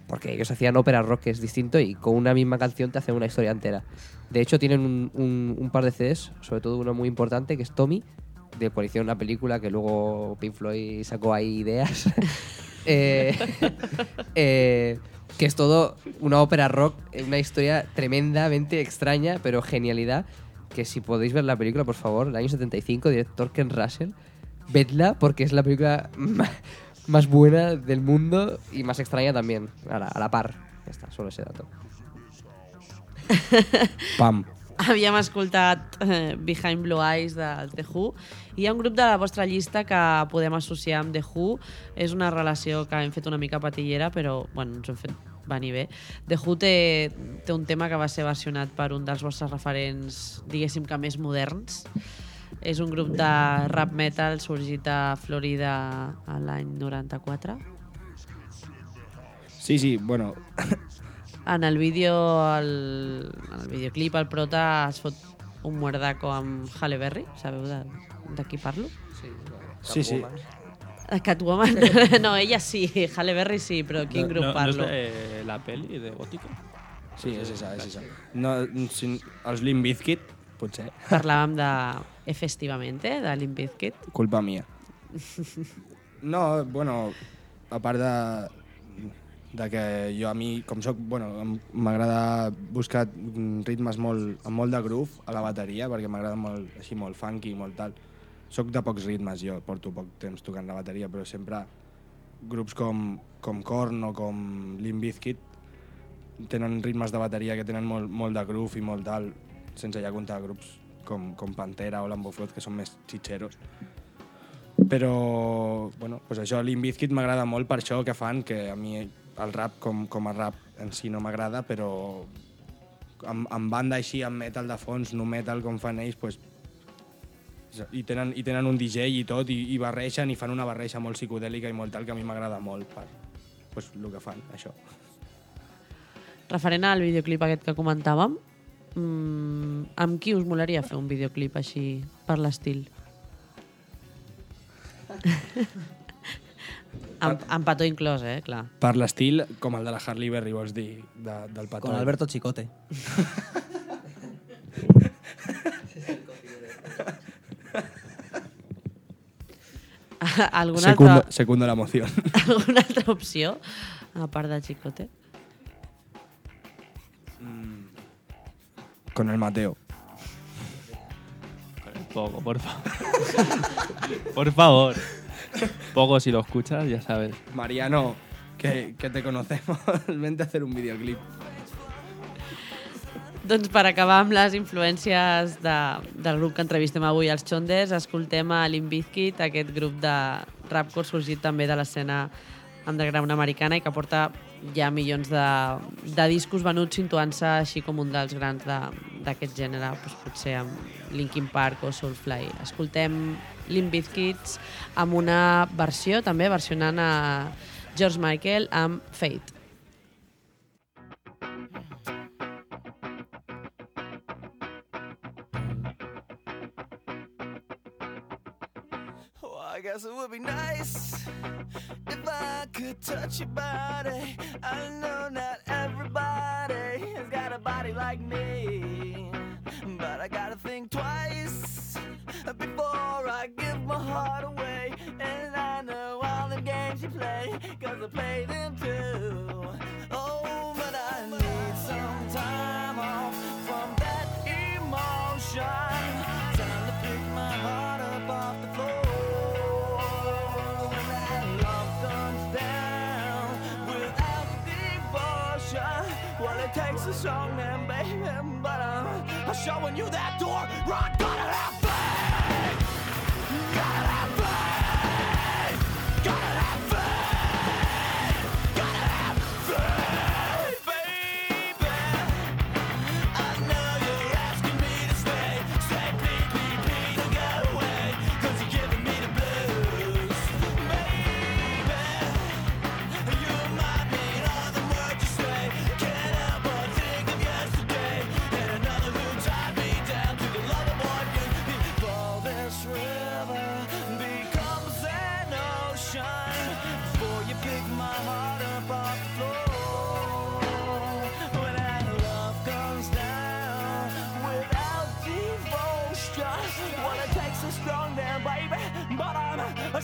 porque ellos hacían ópera rock que es distinto y con una misma canción te hacen una historia entera. De hecho, tienen un- un par de CDs, sobre todo uno muy importante, que es Tommy, del cual hicieron una película que luego Pink Floyd sacó ahí ideas. Eh, eh, que es todo una ópera rock, una historia tremendamente extraña, pero genialidad. Que si podéis ver la película, por favor, el año 75, director Ken Russell, vedla porque es la película más buena del mundo y más extraña también, a la, a la par. Ya está, solo ese dato. Pam. Havíem escoltat eh, Behind Blue Eyes de The Who i hi ha un grup de la vostra llista que podem associar amb The Who. És una relació que hem fet una mica patillera, però bueno, ens hem fet venir bé. The Who té, té un tema que va ser versionat per un dels vostres referents, diguéssim que més moderns. És un grup de rap metal sorgit a Florida l'any 94. Sí, sí, bueno, En el vídeo, el, en el videoclip, el prota es fot un muerdaco amb Halle Berry. Sabeu de, de qui parlo? sí, sí. Eh, Catwoman. no, ella sí, Halle Berry sí, però quin grup no, parlo? No és de la peli de Gótico? Sí, és esa, és esa. No, si, els Limp Bizkit, potser, Parlàvem de Efectivamente, de Limp Bizkit. culpa mia. No, bueno, a part de, de que jo a mi, com soc, bueno, m'agrada buscar ritmes molt, amb molt de groove a la bateria, perquè m'agrada molt, així molt funky, molt tal. Soc de pocs ritmes, jo porto poc temps tocant la bateria, però sempre grups com, com Korn o com Limp Bizkit tenen ritmes de bateria que tenen molt, molt de groove i molt tal, sense ja comptar grups com, com Pantera o Lambo Flood, que són més xitxeros. Però, bueno, pues això, Limp Bizkit m'agrada molt per això que fan, que a mi el rap com, com a rap en si no m'agrada, però amb, amb banda així, amb metal de fons, no metal com fan ells, pues, i tenen, i tenen un DJ i tot, i, i barreixen i fan una barreja molt psicodèlica i molt tal, que a mi m'agrada molt per pues, el que fan, això. Referent al videoclip aquest que comentàvem, mm, amb qui us molaria fer un videoclip així per l'estil? amb, amb petó inclòs, eh? Clar. Per l'estil com el de la Harley Berry, vols dir, de, del pató. Con Alberto Chicote. alguna, Secundo, altra, secundo la moción. alguna altra opció, a part de Chicote? Con el Mateo. Poco, por favor. por favor. Poco si lo escuchas, ya sabes. Mariano, que, que te conocemos, vente a hacer un videoclip. Doncs per acabar amb les influències de, del grup que entrevistem avui, els Chondes, escoltem a Limp Bizkit, aquest grup de rapcore sorgit també de l'escena underground americana i que porta ja milions de, de discos venuts situant-se així com un dels grans de- d'aquest gènere, doncs potser amb Linkin Park o Soulfly. Escoltem Limp Bizkit amb una versió, també versionant a George Michael amb Fate. Well, I guess it would be nice if I could touch your body. I know not everybody has got a body like me, but I gotta think twice before I give my heart away. And I know all the games you play, cause I play them too. Oh, but I need some time off from that emotion. Time to pick my heart up off the floor. Well, it takes a strong man, baby. I'm, showing you that door. Rock, gotta have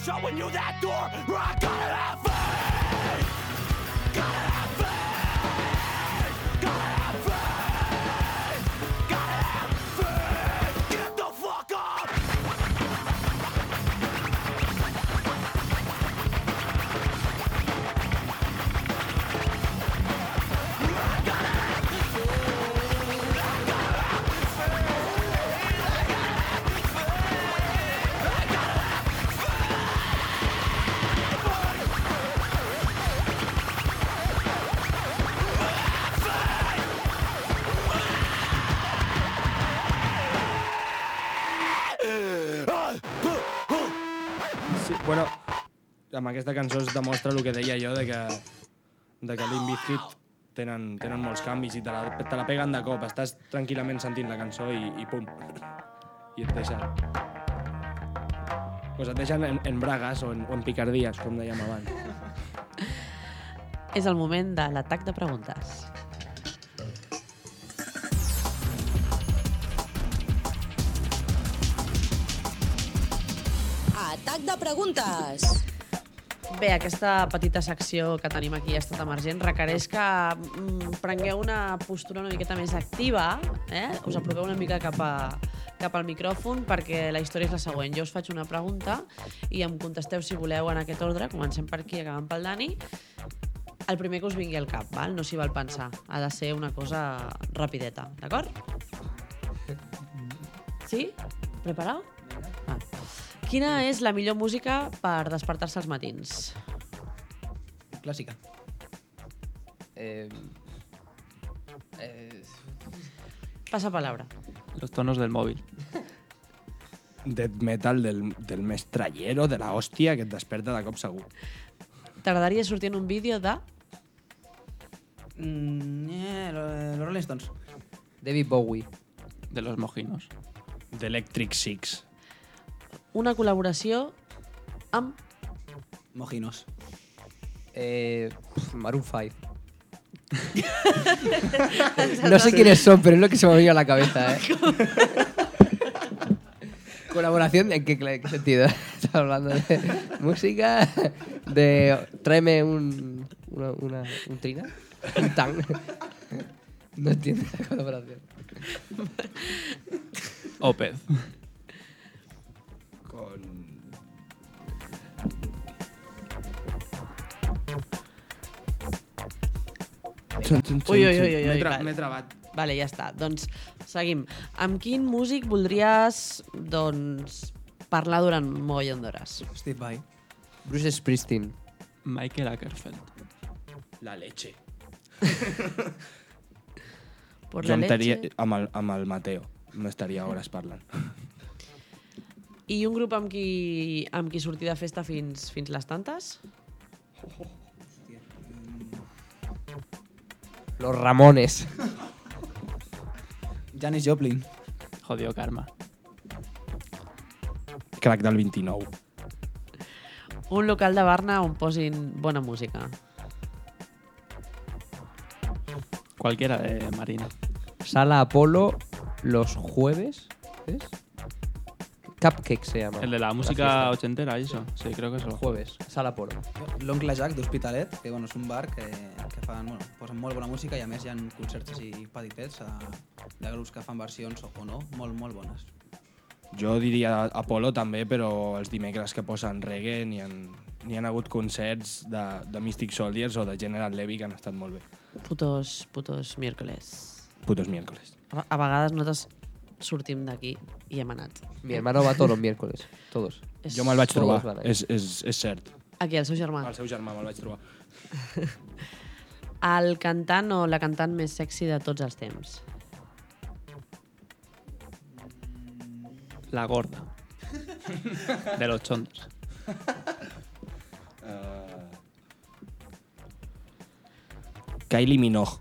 showing you that door. I gotta have amb aquesta cançó es demostra el que deia jo, de que de que Limp Bizkit tenen, tenen molts canvis i te la, te la peguen de cop. Estàs tranquil·lament sentint la cançó i, i pum. I et deixa... Pues et deixen en, en bragues o en, o en picardies, com dèiem abans. És el moment de l'atac de preguntes. Atac de preguntes. Bé, aquesta petita secció que tenim aquí a Estat Emergent requereix que mm, prengueu una postura una miqueta més activa, eh? us apropeu una mica cap, a, cap al micròfon perquè la història és la següent. Jo us faig una pregunta i em contesteu si voleu en aquest ordre. Comencem per aquí, acabant pel Dani. El primer que us vingui al cap, val? no s'hi val pensar. Ha de ser una cosa rapideta, d'acord? Sí? Preparat? Ah. Quina és la millor música per despertar-se als matins? Clàssica. Eh, eh, Passa palabra. Los tonos del móvil. Death metal del, del més trallero, de la hòstia, que et desperta de cop segur. T'agradaria sortir en un vídeo de... Mm, eh, lo- los Rolling Stones. David Bowie. De los mojinos. D'Electric Six. Una col·laboració amb... Mojinos. Eh, pf, Maroon 5. no sé quiénes son, pero es lo que se me ha venido a la cabeza, ¿eh? ¿Colaboración en qué, sentido? ¿Estás hablando de música? ¿De tráeme un, una, una- un trina? ¿Un tan? No entiendo la colaboración. Opeth. Ui, ui, ui, ui, M'he ui, tra va. m'he trabat. Vale, ja està. Doncs seguim. Amb quin músic voldries doncs, parlar durant un mogollon d'hores? Steve Vai. Bruce Springsteen. Michael Ackerfeld. La leche. Por jo la leche. amb, el, amb el Mateo. M'estaria hores parlant. I un grup amb qui, amb qui sortir de festa fins, fins les tantes? Los Ramones. Janis Joplin. Jodido karma. Crack del 29. Un local de Barna on posin bona música. Cualquiera de Marina. Sala Apolo los jueves. ¿Es? Cupcake se llama. El de la música ochentera, eso. Sí, creo que es el jueves. Sala Apolo. L'Oncle Jack d'Hospitalet, que bueno, és un bar que, que fan, bueno, posen molt bona música i a més hi ha concerts així petitets a, de grups que fan versions o, o no, molt, molt bones. Jo diria Apolo també, però els dimecres que posen reggae n'hi ha, n'hi ha hagut concerts de, de Mystic Soldiers o de General Levy que han estat molt bé. Putos, putos miércoles. Putos miércoles. A, a vegades nosaltres sortim d'aquí i hem anat. Mi hermano va todos los miércoles. Todos. És... Jo me'l vaig Todos trobar, van ahí. és, és, és cert. Aquí, el seu germà. El seu germà me'l vaig trobar. El cantant o la cantant més sexy de tots els temps. La gorda. De los chondos. Kylie Minogue.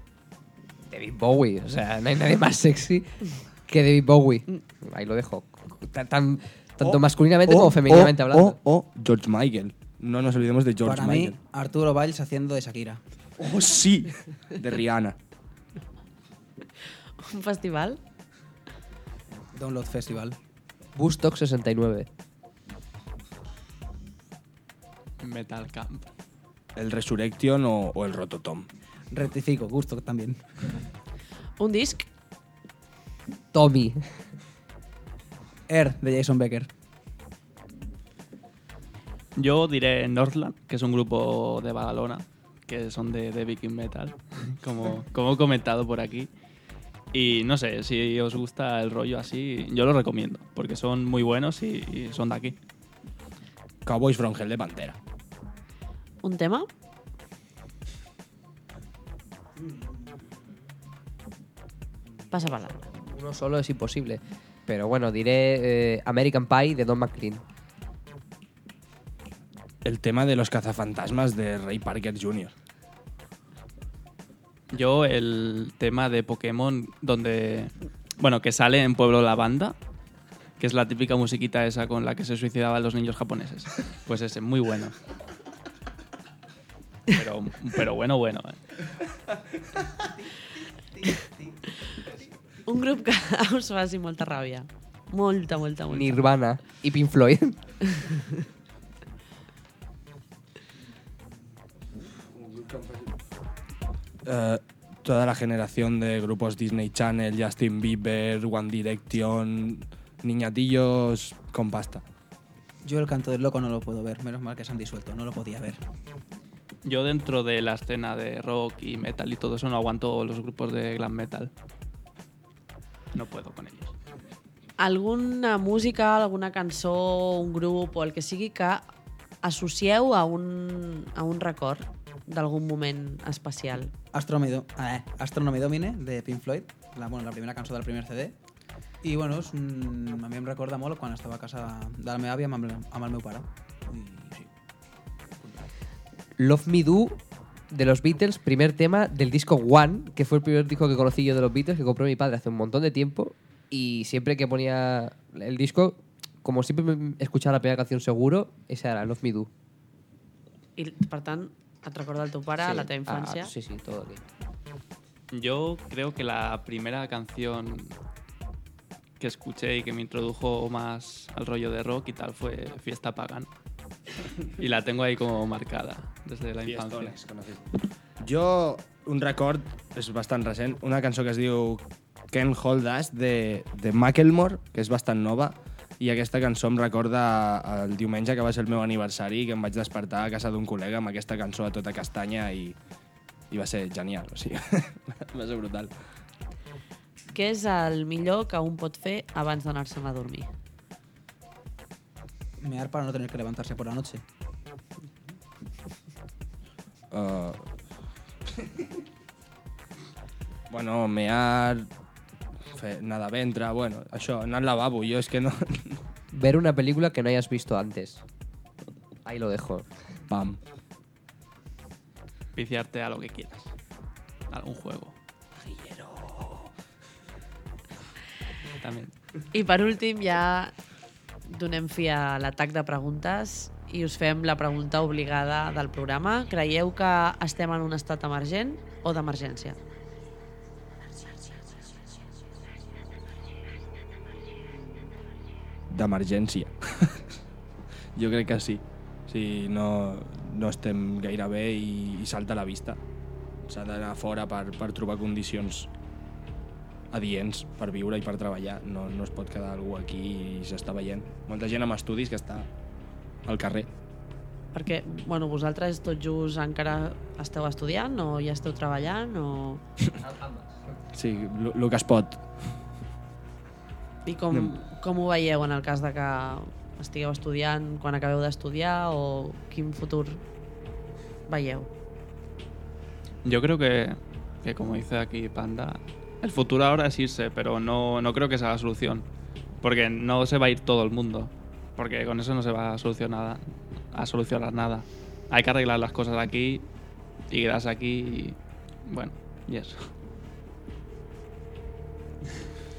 David Bowie. O sea, no hay nadie más sexy que David Bowie. Ahí lo dejo. Tan, tan- tanto O- masculinamente o- como femeninamente o- hablando. O, o George Michael. No nos olvidemos de George Para Michael. mí, Arturo Valls haciendo de Shakira. Oh, sí! De Rihanna. Un festival? Download Festival. Bustock 69. Metal Camp. El Resurrection o, o el Rototom. Rectifico, gusto también. Un disc? Tommy. Air, de Jason Becker. Yo diré Northland, que es un grupo de Badalona, que son de, de Viking Metal, como, como he comentado por aquí. Y no sé, si os gusta el rollo así, yo lo recomiendo, porque son muy buenos y, y son de aquí. Cowboys from Hell de Pantera. Un tema? Passa palabra. Uno solo es imposible. Pero bueno, diré eh, American Pie de Don McLean. El tema de los cazafantasmas de Ray Parker Jr. Yo el tema de Pokémon donde, bueno, que sale en Pueblo la Banda, que es la típica musiquita esa con la que se suicidaban los niños japoneses. Pues ese, muy bueno. Pero, pero bueno, bueno. eh. Un grup que us faci molta ràbia. Molta, molta, molta. Nirvana y Pink Floyd. Eh, toda la generación de grupos Disney Channel, Justin Bieber, One Direction, niñatillos con pasta. Yo el canto del loco no lo puedo ver, menos mal que se han disuelto, no lo podía ver. Yo dentro de la escena de rock y metal y todo eso no aguanto los grupos de glam metal. No puedo con ellos. Alguna música, alguna cançó, un grup o el que sigui que associeu a un, a un record d'algun moment especial. Astronomy, eh, Astronomy Domine, de Pink Floyd, la, bueno, la primera cançó del primer CD. I bueno, és un... a mi em recorda molt quan estava a casa de la meva àvia amb el, amb el meu pare. I, sí. Love Me Do de los Beatles, primer tema del disco One, que fue el primer disco que conocí yo de los Beatles, que compró mi padre hace un montón de tiempo. Y siempre que ponía el disco, como siempre me escuchaba la primera canción seguro, esa era Love Me Do. I, per tant, et recorda el teu pare, Sí. la teva infància. Ah, sí, sí, todo aquí. Yo creo que la primera canción que escuché y que me introdujo más al rollo de rock y tal fue Fiesta Pagan. Y la tengo ahí como marcada desde la infancia. Jo, un record, és bastant recent, una cançó que es diu Can't Hold Us de, de Macklemore, que és bastant nova, i aquesta cançó em recorda el diumenge que va ser el meu aniversari, que em vaig despertar a casa d'un col·lega amb aquesta cançó a tota castanya i, i va ser genial, o sigui, va ser brutal. Què és el millor que un pot fer abans d'anar-se'n a dormir? Mear para no tener que levantarse por la noche. Uh... bueno, mear, de ventre, bueno, això, anar al lavabo, jo és que no... Ver una película que no hayas visto antes. Ahí lo dejo. Pam. Viciarte a lo que quieras. A algún juego. También. I per últim ja donem fi a l'atac de preguntes i us fem la pregunta obligada del programa. Creieu que estem en un estat emergent o d'emergència? d'emergència. jo crec que sí. Si no, no estem gaire bé i, i salta a la vista. S'ha d'anar fora per, per trobar condicions adients per viure i per treballar. No, no es pot quedar algú aquí i s'està veient. Molta gent amb estudis que està al carrer. Perquè, bueno, vosaltres tot just encara esteu estudiant o ja esteu treballant o... Sí, el que es pot. I com, com ho veieu en el cas de que estigueu estudiant quan acabeu d'estudiar o quin futur veieu? Yo creo que, que, como dice aquí Panda, el futuro ahora es irse, pero no, no creo que sea la solución. Porque no se va a ir todo el mundo. Porque con eso no se va a solucionar, a solucionar nada. Hay que arreglar las cosas aquí y quedarse aquí y bueno, y eso.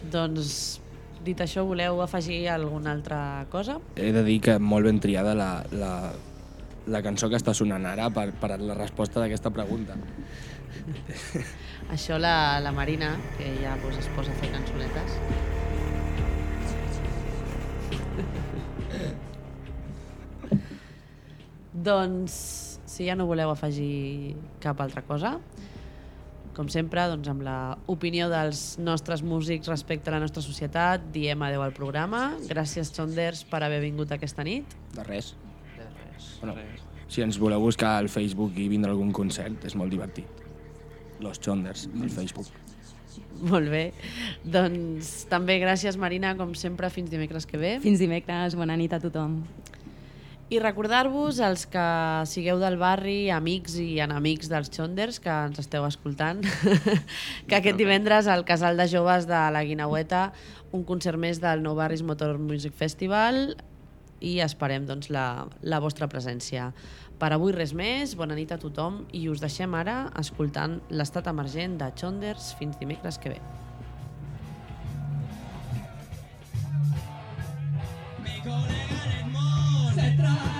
Doncs, dit això, voleu afegir alguna altra cosa? He de dir que molt ben triada la, la, la cançó que està sonant ara per, per la resposta d'aquesta pregunta. Això la, la Marina, que ja pues, es posa a fer cançonetes. doncs, si ja no voleu afegir cap altra cosa, com sempre, doncs, amb la opinió dels nostres músics respecte a la nostra societat, diem adeu al programa. Gràcies, Chonders, per haver vingut aquesta nit. De res. Bueno, si ens voleu buscar al Facebook i vindre a algun concert, és molt divertit. Los Chonders, al Facebook. Molt bé. Doncs també gràcies, Marina, com sempre, fins dimecres que ve. Fins dimecres, bona nit a tothom. I recordar-vos, els que sigueu del barri, amics i enemics dels Chonders, que ens esteu escoltant, que aquest divendres al Casal de Joves de la Guinaueta, un concert més del Nou Barris Motor Music Festival, i esperem doncs, la, la vostra presència. Per avui res més, bona nit a tothom i us deixem ara escoltant l'estat emergent de Chonders fins dimecres que ve. Make all the.